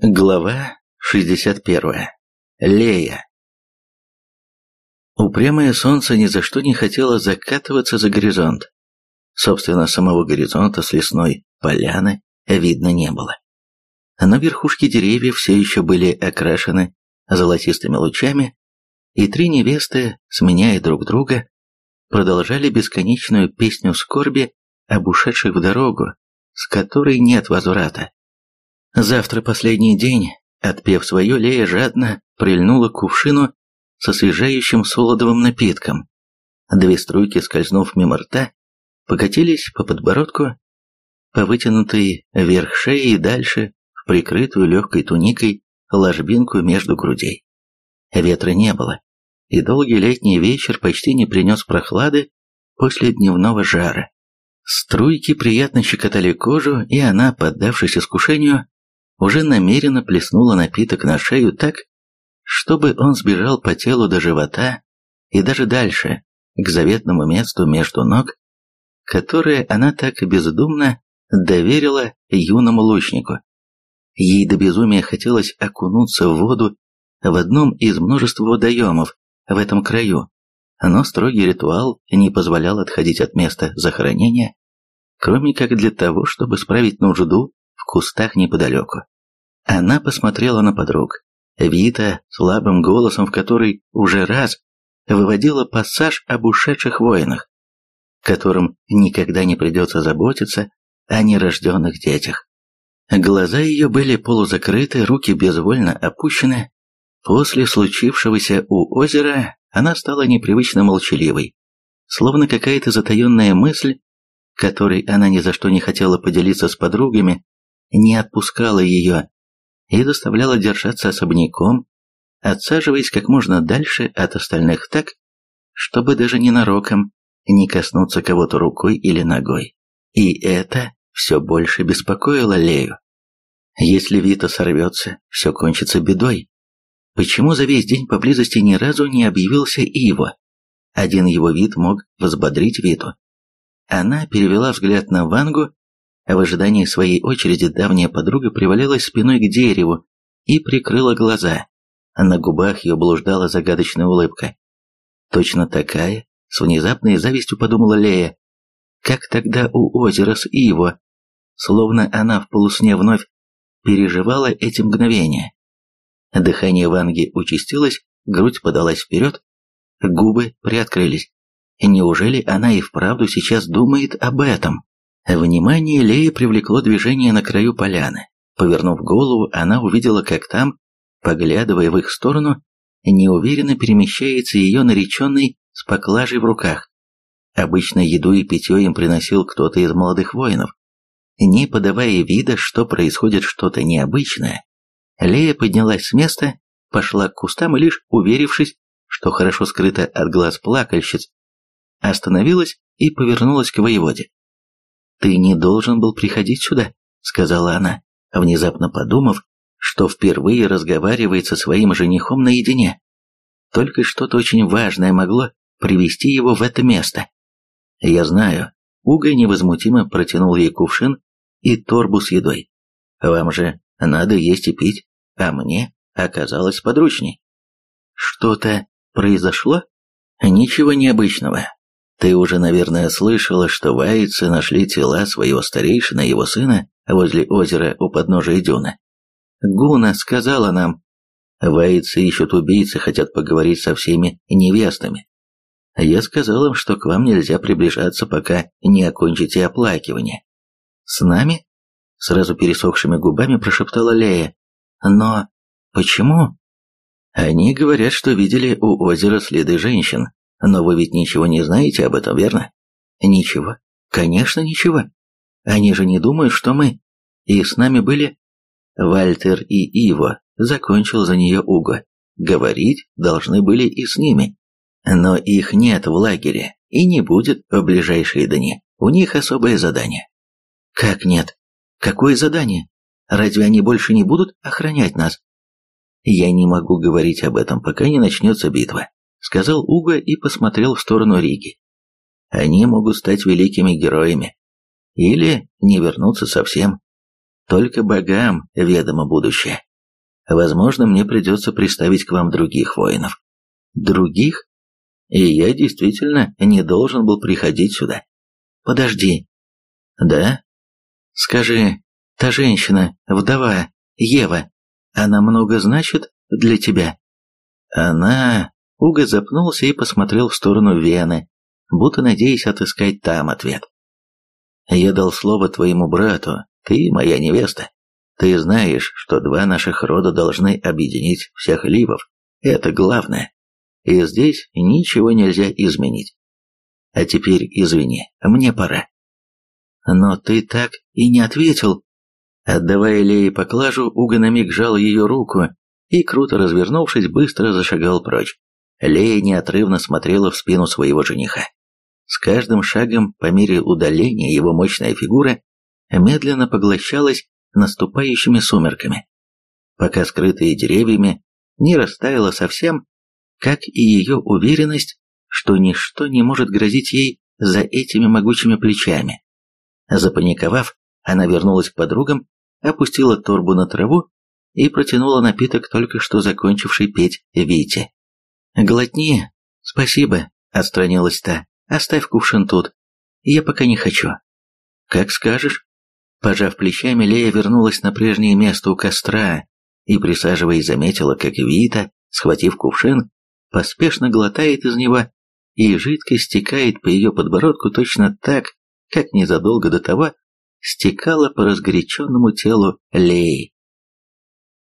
Глава 61. Лея. Упрямое солнце ни за что не хотело закатываться за горизонт. Собственно, самого горизонта с лесной поляны видно не было. Но верхушки деревьев все еще были окрашены золотистыми лучами, и три невесты, сменяя друг друга, продолжали бесконечную песню скорби об ушедших в дорогу, с которой нет возврата. Завтра последний день, отпев свое, Лея жадно прильнула к кувшину с освежающим солодовым напитком. Две струйки, скользнув мимо рта, покатились по подбородку, по вытянутой вверх шеи и дальше в прикрытую легкой туникой ложбинку между грудей. Ветра не было, и долгий летний вечер почти не принес прохлады после дневного жара. Струйки приятно щекотали кожу, и она, поддавшись искушению, уже намеренно плеснула напиток на шею так, чтобы он сбежал по телу до живота и даже дальше, к заветному месту между ног, которое она так бездумно доверила юному лучнику. Ей до безумия хотелось окунуться в воду в одном из множества водоемов в этом краю, но строгий ритуал не позволял отходить от места захоронения, кроме как для того, чтобы справить нужду кустах неподалеку. Она посмотрела на подруг. Вита слабым голосом, в который уже раз выводила пассаж об ушедших воинах, которым никогда не придется заботиться о нерожденных детях. Глаза ее были полузакрыты, руки безвольно опущены. После случившегося у озера она стала непривычно молчаливой, словно какая-то затаенная мысль, которой она ни за что не хотела поделиться с подругами, не отпускала ее и заставляла держаться особняком, отсаживаясь как можно дальше от остальных так, чтобы даже ненароком не коснуться кого-то рукой или ногой. И это все больше беспокоило Лею. Если Вита сорвется, все кончится бедой. Почему за весь день поблизости ни разу не объявился Иво? Один его вид мог взбодрить Виту. Она перевела взгляд на Вангу в ожидании своей очереди давняя подруга привалилась спиной к дереву и прикрыла глаза. На губах ее блуждала загадочная улыбка. Точно такая, с внезапной завистью подумала Лея, как тогда у озера с Иво, словно она в полусне вновь переживала эти мгновения. Дыхание Ванги участилось, грудь подалась вперед, губы приоткрылись. Неужели она и вправду сейчас думает об этом? Внимание Леи привлекло движение на краю поляны. Повернув голову, она увидела, как там, поглядывая в их сторону, неуверенно перемещается ее нареченный с поклажей в руках. Обычно еду и питье им приносил кто-то из молодых воинов. Не подавая вида, что происходит что-то необычное, Лея поднялась с места, пошла к кустам и лишь уверившись, что хорошо скрыта от глаз плакальщиц, остановилась и повернулась к воеводе. «Ты не должен был приходить сюда», — сказала она, внезапно подумав, что впервые разговаривает со своим женихом наедине. Только что-то очень важное могло привести его в это место. «Я знаю». Уга невозмутимо протянул ей кувшин и торбу с едой. «Вам же надо есть и пить, а мне оказалось подручней». «Что-то произошло?» «Ничего необычного. Ты уже, наверное, слышала, что вайцы нашли тела своего старейшины и его сына возле озера у подножия дюны. Гуна сказала нам, вайцы ищут убийцы, хотят поговорить со всеми невестами. Я сказал им, что к вам нельзя приближаться, пока не окончите оплакивание. С нами? Сразу пересохшими губами прошептала Лея. Но почему? Они говорят, что видели у озера следы женщин, но вы ведь ничего не знаете об этом, верно? Ничего. Конечно, ничего. Они же не думают, что мы. И с нами были... Вальтер и Иво, закончил за нее Уго. Говорить должны были и с ними. Но их нет в лагере и не будет в ближайшие дни. У них особое задание. Как нет? Какое задание? Разве они больше не будут охранять нас? Я не могу говорить об этом, пока не начнется битва сказал Уго и посмотрел в сторону Риги. Они могут стать великими героями. Или не вернуться совсем. Только богам ведомо будущее. Возможно, мне придется приставить к вам других воинов. Других? И я действительно не должен был приходить сюда. Подожди. Да? Скажи, та женщина, вдова, Ева, она много значит для тебя? Она... Уга запнулся и посмотрел в сторону Вены, будто надеясь отыскать там ответ. «Я дал слово твоему брату, ты моя невеста. Ты знаешь, что два наших рода должны объединить всех ливов. Это главное. И здесь ничего нельзя изменить. А теперь извини, мне пора». «Но ты так и не ответил». Отдавая Лее поклажу, Уга на миг жал ее руку и, круто развернувшись, быстро зашагал прочь. Лея неотрывно смотрела в спину своего жениха. С каждым шагом, по мере удаления, его мощная фигура медленно поглощалась наступающими сумерками, пока скрытые деревьями не растаяла совсем, как и ее уверенность, что ничто не может грозить ей за этими могучими плечами. Запаниковав, она вернулась к подругам, опустила торбу на траву и протянула напиток только что закончивший петь Вите. «Глотни, спасибо», — отстранилась та. «Оставь кувшин тут. Я пока не хочу». «Как скажешь». Пожав плечами, Лея вернулась на прежнее место у костра и, присаживаясь, заметила, как Вита, схватив кувшин, поспешно глотает из него, и жидкость стекает по ее подбородку точно так, как незадолго до того стекала по разгоряченному телу Леи.